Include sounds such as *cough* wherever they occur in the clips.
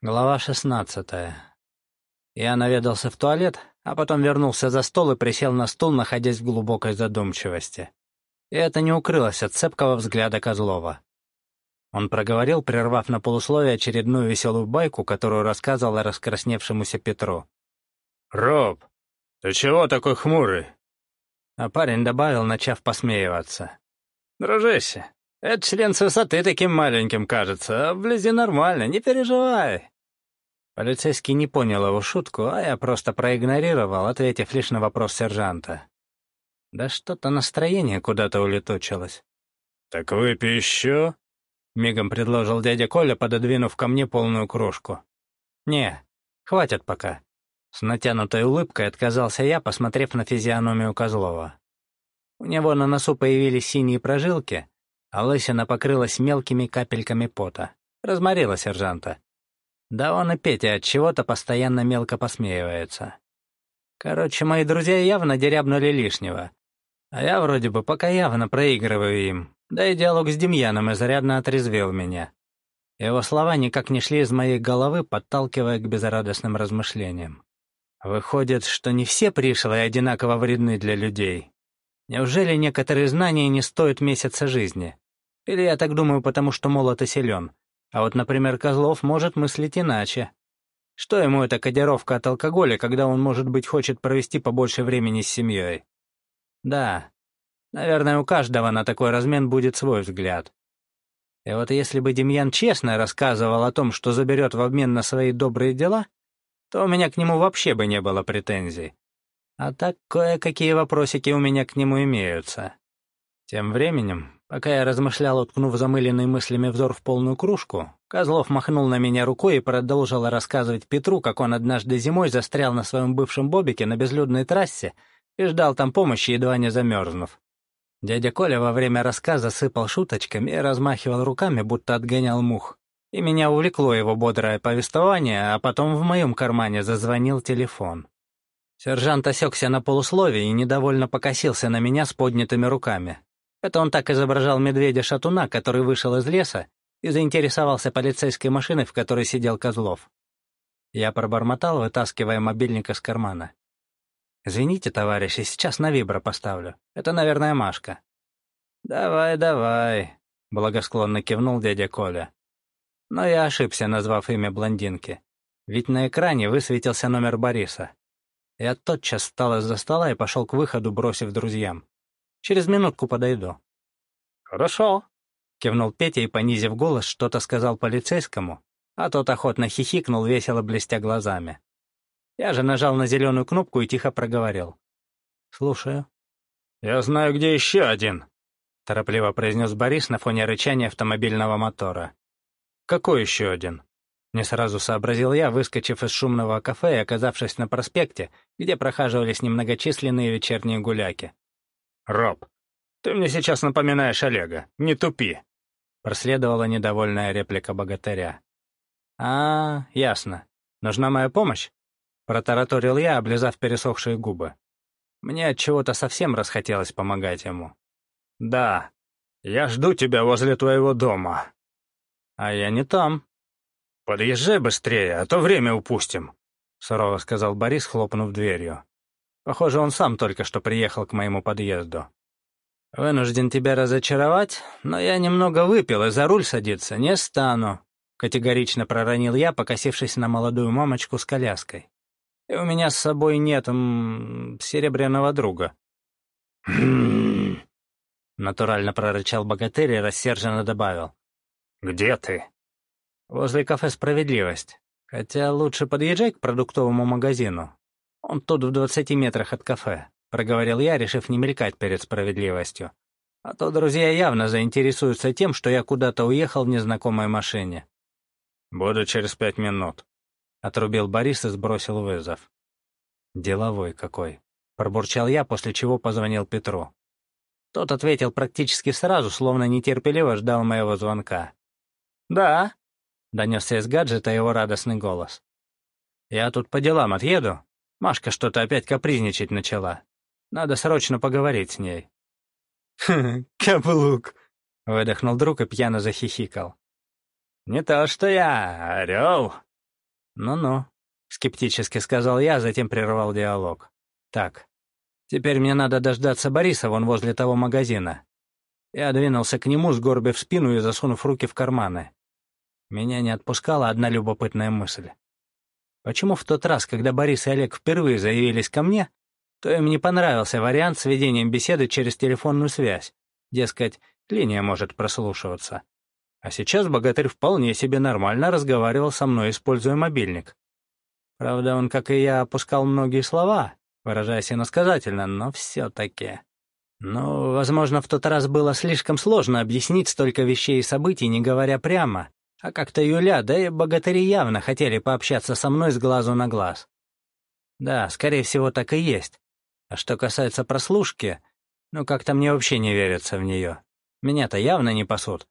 Глава шестнадцатая. Я наведался в туалет, а потом вернулся за стол и присел на стул, находясь в глубокой задумчивости. И это не укрылось от цепкого взгляда Козлова. Он проговорил, прервав на полусловие очередную веселую байку, которую рассказывал раскрасневшемуся Петру. «Роб, ты чего такой хмурый?» А парень добавил, начав посмеиваться. «Дружище, этот член с высоты таким маленьким кажется, а вблизи нормально, не переживай». Полицейский не понял его шутку, а я просто проигнорировал, ответив лишь на вопрос сержанта. Да что-то настроение куда-то улетучилось. «Так выпей еще?» — мигом предложил дядя Коля, пододвинув ко мне полную кружку. «Не, хватит пока». С натянутой улыбкой отказался я, посмотрев на физиономию Козлова. У него на носу появились синие прожилки, а лысина покрылась мелкими капельками пота. Разморила сержанта. Да он и Петя от чего-то постоянно мелко посмеивается. Короче, мои друзья явно дерябнули лишнего. А я вроде бы пока явно проигрываю им. Да и диалог с Демьяном изрядно отрезвил меня. Его слова никак не шли из моей головы, подталкивая к безрадостным размышлениям. Выходит, что не все пришлые одинаково вредны для людей. Неужели некоторые знания не стоят месяца жизни? Или я так думаю, потому что молод и силен? А вот, например, Козлов может мыслить иначе. Что ему эта кодировка от алкоголя, когда он, может быть, хочет провести побольше времени с семьей? Да, наверное, у каждого на такой размен будет свой взгляд. И вот если бы Демьян честно рассказывал о том, что заберет в обмен на свои добрые дела, то у меня к нему вообще бы не было претензий. А так кое-какие вопросики у меня к нему имеются. Тем временем Пока я размышлял, уткнув замыленный мыслями взор в полную кружку, Козлов махнул на меня рукой и продолжил рассказывать Петру, как он однажды зимой застрял на своем бывшем бобике на безлюдной трассе и ждал там помощи, едва не замерзнув. Дядя Коля во время рассказа сыпал шуточками и размахивал руками, будто отгонял мух. И меня увлекло его бодрое повествование, а потом в моем кармане зазвонил телефон. Сержант осекся на полусловие и недовольно покосился на меня с поднятыми руками. Это он так изображал медведя-шатуна, который вышел из леса и заинтересовался полицейской машиной, в которой сидел Козлов. Я пробормотал, вытаскивая мобильник из кармана. «Извините, товарищи, сейчас на вибро поставлю. Это, наверное, Машка». «Давай, давай», — благосклонно кивнул дядя Коля. Но я ошибся, назвав имя блондинки. Ведь на экране высветился номер Бориса. Я тотчас встал из-за стола и пошел к выходу, бросив друзьям. Через минутку подойду». «Хорошо», — кивнул Петя и, понизив голос, что-то сказал полицейскому, а тот охотно хихикнул, весело блестя глазами. Я же нажал на зеленую кнопку и тихо проговорил. «Слушаю». «Я знаю, где еще один», — торопливо произнес Борис на фоне рычания автомобильного мотора. «Какой еще один?» Не сразу сообразил я, выскочив из шумного кафе и оказавшись на проспекте, где прохаживались немногочисленные вечерние гуляки. «Роб, ты мне сейчас напоминаешь Олега. Не тупи!» Проследовала недовольная реплика богатыря. «А, ясно. Нужна моя помощь?» Протараторил я, облизав пересохшие губы. Мне от чего-то совсем расхотелось помогать ему. «Да, я жду тебя возле твоего дома». «А я не там». «Подъезжай быстрее, а то время упустим», — сурово сказал Борис, хлопнув дверью. Похоже, он сам только что приехал к моему подъезду. «Вынужден тебя разочаровать, но я немного выпил и за руль садиться не стану», — категорично проронил я, покосившись на молодую мамочку с коляской. «И у меня с собой нет м, серебряного друга». *clears throat* Натурально прорычал богатырь и рассерженно добавил. «Где ты?» «Возле кафе «Справедливость». Хотя лучше подъезжай к продуктовому магазину. «Он тут в двадцати метрах от кафе», — проговорил я, решив не мелькать перед справедливостью. «А то друзья явно заинтересуются тем, что я куда-то уехал в незнакомой машине». «Буду через пять минут», — отрубил Борис и сбросил вызов. «Деловой какой», — пробурчал я, после чего позвонил Петру. Тот ответил практически сразу, словно нетерпеливо ждал моего звонка. «Да», — донесся из гаджета его радостный голос. «Я тут по делам отъеду. Машка что-то опять капризничать начала. Надо срочно поговорить с ней. «Хм, *laughs* каблук!» — выдохнул друг и пьяно захихикал. «Не то что я, орел!» «Ну-ну», — скептически сказал я, затем прервал диалог. «Так, теперь мне надо дождаться Бориса вон возле того магазина». Я двинулся к нему, сгорбив спину и засунув руки в карманы. Меня не отпускала одна любопытная мысль. Почему в тот раз, когда Борис и Олег впервые заявились ко мне, то им не понравился вариант с ведением беседы через телефонную связь? Дескать, линия может прослушиваться. А сейчас богатырь вполне себе нормально разговаривал со мной, используя мобильник. Правда, он, как и я, опускал многие слова, выражаясь иносказательно, но все-таки... Ну, возможно, в тот раз было слишком сложно объяснить столько вещей и событий, не говоря прямо. А как-то Юля, да и богатыри явно хотели пообщаться со мной с глазу на глаз. Да, скорее всего, так и есть. А что касается прослушки, ну как-то мне вообще не верится в нее. Меня-то явно не пасут.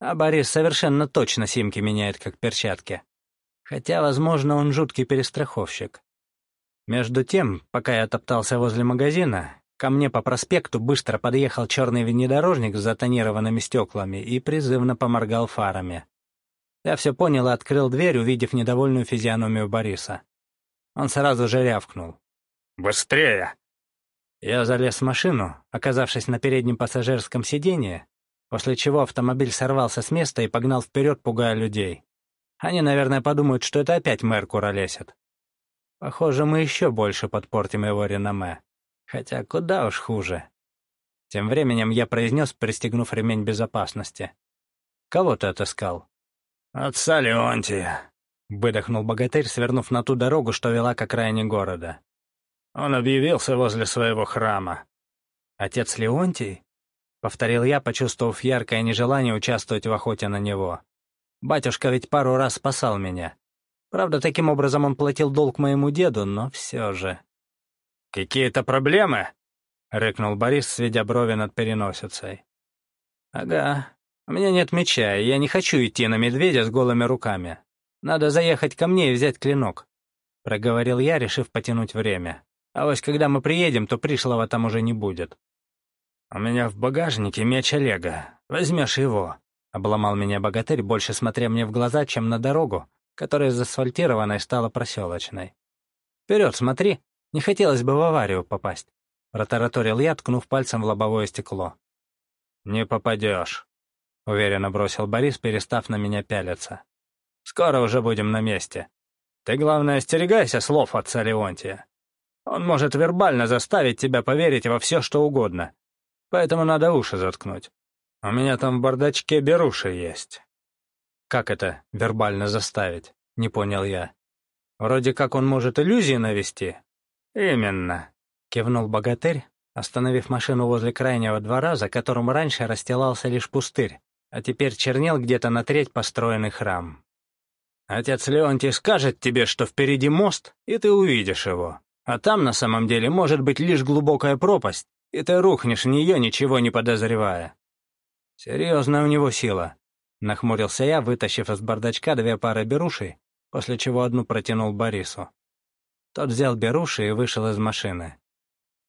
А Борис совершенно точно симки меняет, как перчатки. Хотя, возможно, он жуткий перестраховщик. Между тем, пока я топтался возле магазина, ко мне по проспекту быстро подъехал черный внедорожник с затонированными стеклами и призывно поморгал фарами. Я все понял и открыл дверь, увидев недовольную физиономию Бориса. Он сразу же рявкнул. «Быстрее!» Я залез в машину, оказавшись на переднем пассажирском сиденье, после чего автомобиль сорвался с места и погнал вперед, пугая людей. Они, наверное, подумают, что это опять мэр куролесит. Похоже, мы еще больше подпортим его реноме. Хотя куда уж хуже. Тем временем я произнес, пристегнув ремень безопасности. «Кого ты отыскал?» «Отца Леонтия», — выдохнул богатырь, свернув на ту дорогу, что вела к окраине города. Он объявился возле своего храма. «Отец Леонтий?» — повторил я, почувствовав яркое нежелание участвовать в охоте на него. «Батюшка ведь пару раз спасал меня. Правда, таким образом он платил долг моему деду, но все же...» «Какие-то проблемы?» — рыкнул Борис, сведя брови над переносицей. «Ага, у меня нет меча, и я не хочу идти на медведя с голыми руками. Надо заехать ко мне и взять клинок», — проговорил я, решив потянуть время. «А вот когда мы приедем, то пришлого там уже не будет». «У меня в багажнике меч Олега. Возьмешь его», — обломал меня богатырь, больше смотря мне в глаза, чем на дорогу, которая из асфальтированной стала проселочной. «Вперед, смотри, не хотелось бы в аварию попасть», — протараторил я, ткнув пальцем в лобовое стекло. «Не попадешь», — уверенно бросил Борис, перестав на меня пялиться. «Скоро уже будем на месте. Ты, главное, остерегайся слов отца Леонтия. Он может вербально заставить тебя поверить во все, что угодно. Поэтому надо уши заткнуть. У меня там в бардачке беруши есть». «Как это вербально заставить?» — не понял я. «Вроде как он может иллюзии навести». «Именно», — кивнул богатырь, остановив машину возле крайнего двора, за которым раньше расстилался лишь пустырь, а теперь чернел где-то на треть построенный храм. Отец Леонтий скажет тебе, что впереди мост, и ты увидишь его. А там на самом деле может быть лишь глубокая пропасть, и ты рухнешь в нее, ничего не подозревая. Серьезная у него сила. Нахмурился я, вытащив из бардачка две пары берушей, после чего одну протянул Борису. Тот взял беруши и вышел из машины.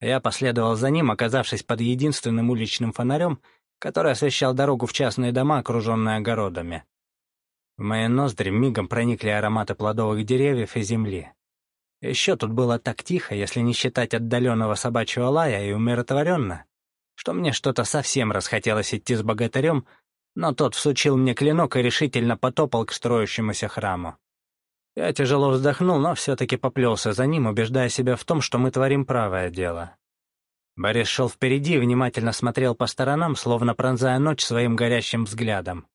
Я последовал за ним, оказавшись под единственным уличным фонарем, который освещал дорогу в частные дома, окруженные огородами. В мои ноздри мигом проникли ароматы плодовых деревьев и земли. Еще тут было так тихо, если не считать отдаленного собачьего лая, и умиротворенно, что мне что-то совсем расхотелось идти с богатырем, но тот всучил мне клинок и решительно потопал к строящемуся храму. Я тяжело вздохнул, но все-таки поплелся за ним, убеждая себя в том, что мы творим правое дело. Борис шел впереди и внимательно смотрел по сторонам, словно пронзая ночь своим горящим взглядом.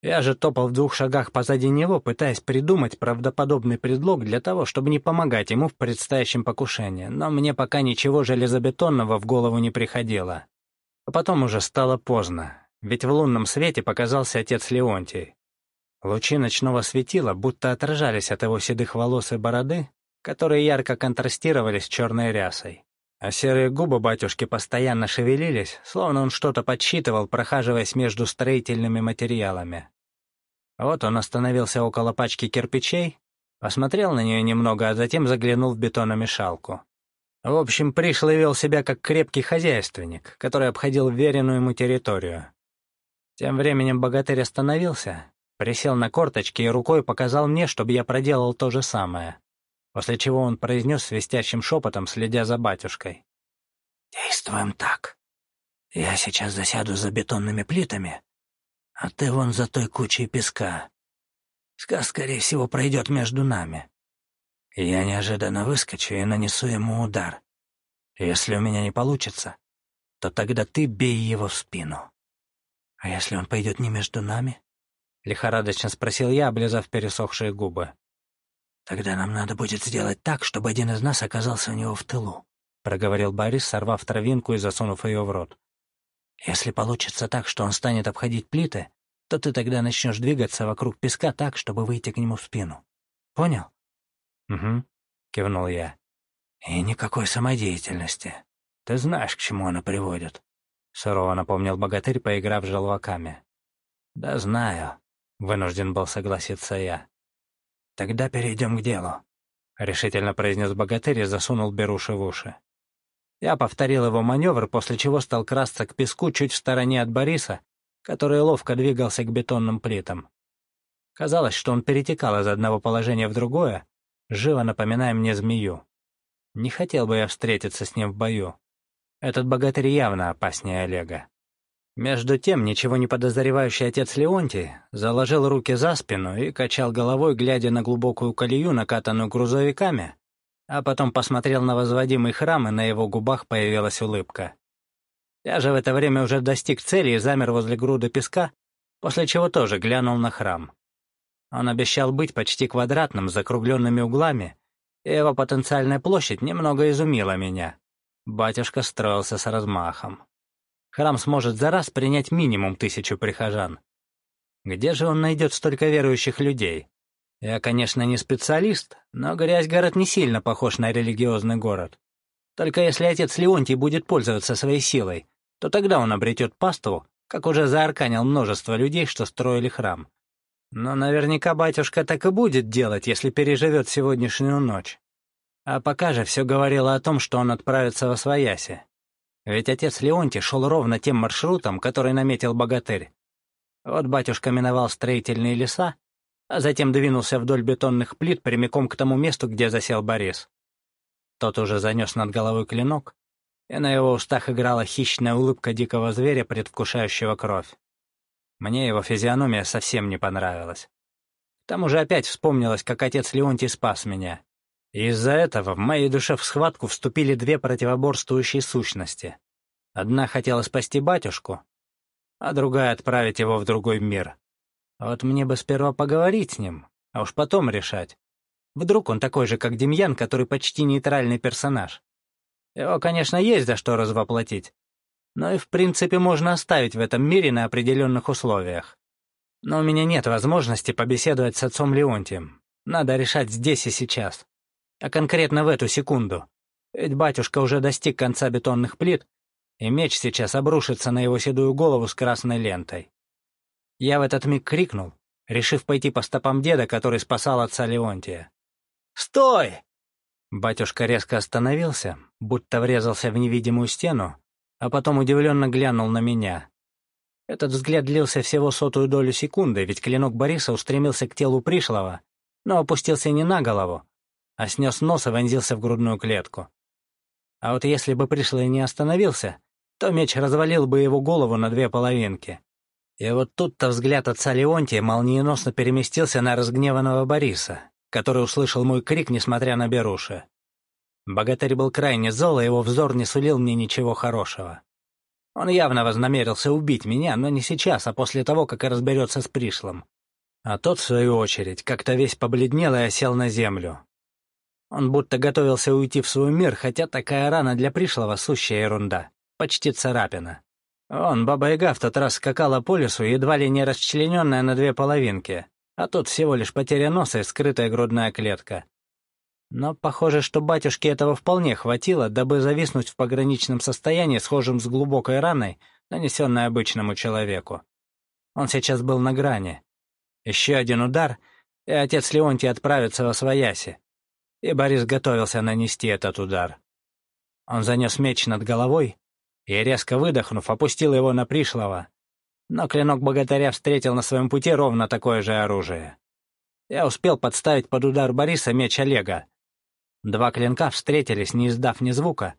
Я же топал в двух шагах позади него, пытаясь придумать правдоподобный предлог для того, чтобы не помогать ему в предстоящем покушении, но мне пока ничего железобетонного в голову не приходило. А потом уже стало поздно, ведь в лунном свете показался отец Леонтий. Лучи ночного светила будто отражались от его седых волос и бороды, которые ярко контрастировали с черной рясой а серые губы батюшки постоянно шевелились, словно он что-то подсчитывал, прохаживаясь между строительными материалами. Вот он остановился около пачки кирпичей, посмотрел на нее немного, а затем заглянул в бетономешалку. В общем, пришлый вел себя как крепкий хозяйственник, который обходил веренную ему территорию. Тем временем богатырь остановился, Присел на корточки и рукой показал мне, чтобы я проделал то же самое, после чего он произнес свистящим шепотом, следя за батюшкой. «Действуем так. Я сейчас засяду за бетонными плитами, а ты вон за той кучей песка. Сказ, скорее всего, пройдет между нами. Я неожиданно выскочу и нанесу ему удар. Если у меня не получится, то тогда ты бей его в спину. А если он пойдет не между нами? Лихорадочно спросил я, облизав пересохшие губы. Тогда нам надо будет сделать так, чтобы один из нас оказался у него в тылу, проговорил Борис, сорвав травинку и засунув ее в рот. Если получится так, что он станет обходить плиты, то ты тогда начнешь двигаться вокруг песка так, чтобы выйти к нему в спину. Понял? «Угу», — кивнул я. «И никакой самодеятельности. Ты знаешь, к чему она приводит», — сурово напомнил богатырь, поиграв желваками. «Да знаю», — вынужден был согласиться я. «Тогда перейдем к делу», — решительно произнес богатырь и засунул беруши в уши. Я повторил его маневр, после чего стал красться к песку чуть в стороне от Бориса, который ловко двигался к бетонным плитам. Казалось, что он перетекал из одного положения в другое, живо напоминая мне змею. Не хотел бы я встретиться с ним в бою. Этот богатырь явно опаснее Олега. Между тем, ничего не подозревающий отец Леонтий заложил руки за спину и качал головой, глядя на глубокую колею, накатанную грузовиками, а потом посмотрел на возводимый храм, и на его губах появилась улыбка. Я же в это время уже достиг цели и замер возле груды песка, после чего тоже глянул на храм. Он обещал быть почти квадратным, с закругленными углами, и его потенциальная площадь немного изумила меня. Батюшка строился с размахом. Храм сможет за раз принять минимум тысячу прихожан. Где же он найдет столько верующих людей? Я, конечно, не специалист, но Грязь-город не сильно похож на религиозный город. Только если отец Леонтий будет пользоваться своей силой, то тогда он обретет паству, как уже заарканил множество людей, что строили храм. Но наверняка батюшка так и будет делать, если переживет сегодняшнюю ночь. А пока же все говорило о том, что он отправится во Свояси. Ведь отец Леонтий шел ровно тем маршрутом, который наметил богатырь. Вот батюшка миновал строительные леса, а затем двинулся вдоль бетонных плит прямиком к тому месту, где засел Борис. Тот уже занес над головой клинок, и на его устах играла хищная улыбка дикого зверя, предвкушающего кровь. Мне его физиономия совсем не понравилась. К тому же опять вспомнилось, как отец Леонтий спас меня. Из-за этого в моей душе в схватку вступили две противоборствующие сущности. Одна хотела спасти батюшку, а другая — отправить его в другой мир. Вот мне бы сперва поговорить с ним, а уж потом решать. Вдруг он такой же, как Демьян, который почти нейтральный персонаж. Его, конечно, есть за что развоплотить, но и в принципе можно оставить в этом мире на определенных условиях. Но у меня нет возможности побеседовать с отцом Леонтием. Надо решать здесь и сейчас. А конкретно в эту секунду. Ведь батюшка уже достиг конца бетонных плит, и меч сейчас обрушится на его седую голову с красной лентой. Я в этот миг крикнул, решив пойти по стопам деда, который спасал отца Леонтия. «Стой!» Батюшка резко остановился, будто врезался в невидимую стену, а потом удивленно глянул на меня. Этот взгляд длился всего сотую долю секунды, ведь клинок Бориса устремился к телу пришлого, но опустился не на голову, а снес нос и вонзился в грудную клетку. А вот если бы пришлый не остановился, то меч развалил бы его голову на две половинки. И вот тут-то взгляд отца Леонтия молниеносно переместился на разгневанного Бориса, который услышал мой крик, несмотря на беруши. Богатырь был крайне зол, и его взор не сулил мне ничего хорошего. Он явно вознамерился убить меня, но не сейчас, а после того, как и разберется с пришлым. А тот, в свою очередь, как-то весь побледнел и осел на землю. Он будто готовился уйти в свой мир, хотя такая рана для пришлого — сущая ерунда, почти царапина. Он, Баба-Яга, в тот раз скакала по лесу, едва ли не расчлененная на две половинки, а тут всего лишь потеря носа и скрытая грудная клетка. Но похоже, что батюшке этого вполне хватило, дабы зависнуть в пограничном состоянии, схожем с глубокой раной, нанесенной обычному человеку. Он сейчас был на грани. Еще один удар, и отец Леонтий отправится во свояси. И Борис готовился нанести этот удар. Он занес меч над головой и, резко выдохнув, опустил его на пришлого, но клинок богатыря встретил на своем пути ровно такое же оружие. Я успел подставить под удар Бориса меч Олега. Два клинка встретились, не издав ни звука,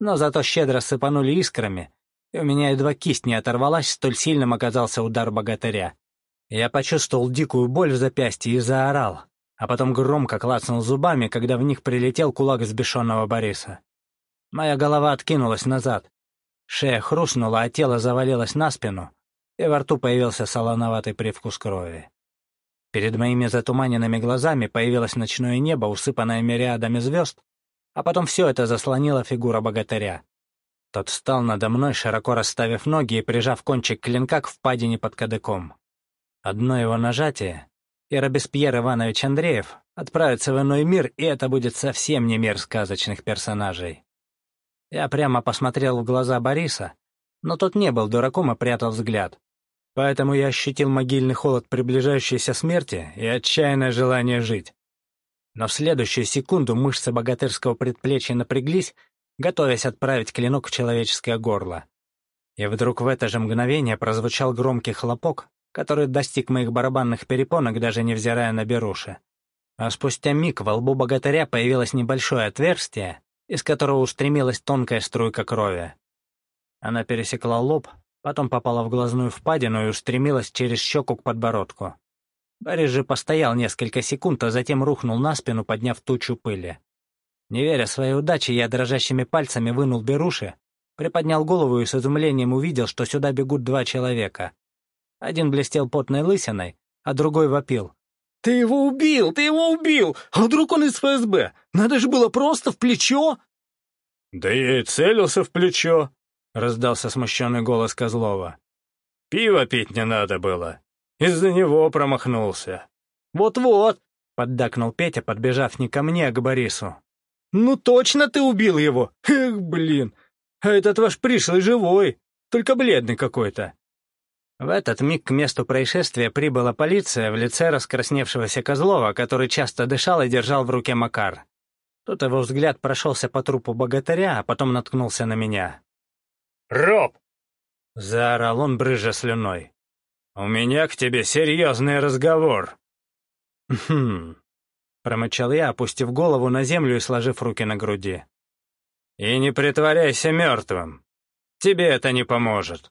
но зато щедро сыпанули искрами, и у меня едва кисть не оторвалась, столь сильным оказался удар богатыря. Я почувствовал дикую боль в запястье и заорал, а потом громко клацнул зубами, когда в них прилетел кулак взбешенного Бориса. Моя голова откинулась назад. Шея хрустнула, а тело завалилось на спину, и во рту появился солоноватый привкус крови. Перед моими затуманенными глазами появилось ночное небо, усыпанное мириадами звезд, а потом все это заслонила фигура богатыря. Тот встал надо мной, широко расставив ноги и прижав кончик клинка к впадине под кадыком. Одно его нажатие, и Робеспьер Иванович Андреев отправится в иной мир, и это будет совсем не мир сказочных персонажей. Я прямо посмотрел в глаза Бориса, но тот не был дураком и прятал взгляд. Поэтому я ощутил могильный холод приближающейся смерти и отчаянное желание жить. Но в следующую секунду мышцы богатырского предплечья напряглись, готовясь отправить клинок в человеческое горло. И вдруг в это же мгновение прозвучал громкий хлопок, который достиг моих барабанных перепонок, даже невзирая на беруши. А спустя миг во лбу богатыря появилось небольшое отверстие, из которого устремилась тонкая струйка крови. Она пересекла лоб, потом попала в глазную впадину и устремилась через щеку к подбородку. Борис же постоял несколько секунд, а затем рухнул на спину, подняв тучу пыли. Не веря своей удаче, я дрожащими пальцами вынул беруши, приподнял голову и с изумлением увидел, что сюда бегут два человека. Один блестел потной лысиной, а другой вопил. «Ты его убил! Ты его убил! А вдруг он из ФСБ? Надо же было просто в плечо!» «Да я и целился в плечо!» — раздался смущенный голос Козлова. «Пиво пить не надо было. Из-за него промахнулся». «Вот-вот», — поддакнул Петя, подбежав не ко мне, а к Борису. «Ну точно ты убил его! Эх, блин! А этот ваш пришлый живой, только бледный какой-то». В этот миг к месту происшествия прибыла полиция в лице раскрасневшегося Козлова, который часто дышал и держал в руке Макар. Тут его взгляд прошелся по трупу богатыря, а потом наткнулся на меня. «Роб!» — заорал он, брыжа слюной. «У меня к тебе серьезный разговор». «Хм...» — промычал я, опустив голову на землю и сложив руки на груди. «И не притворяйся мертвым. Тебе это не поможет».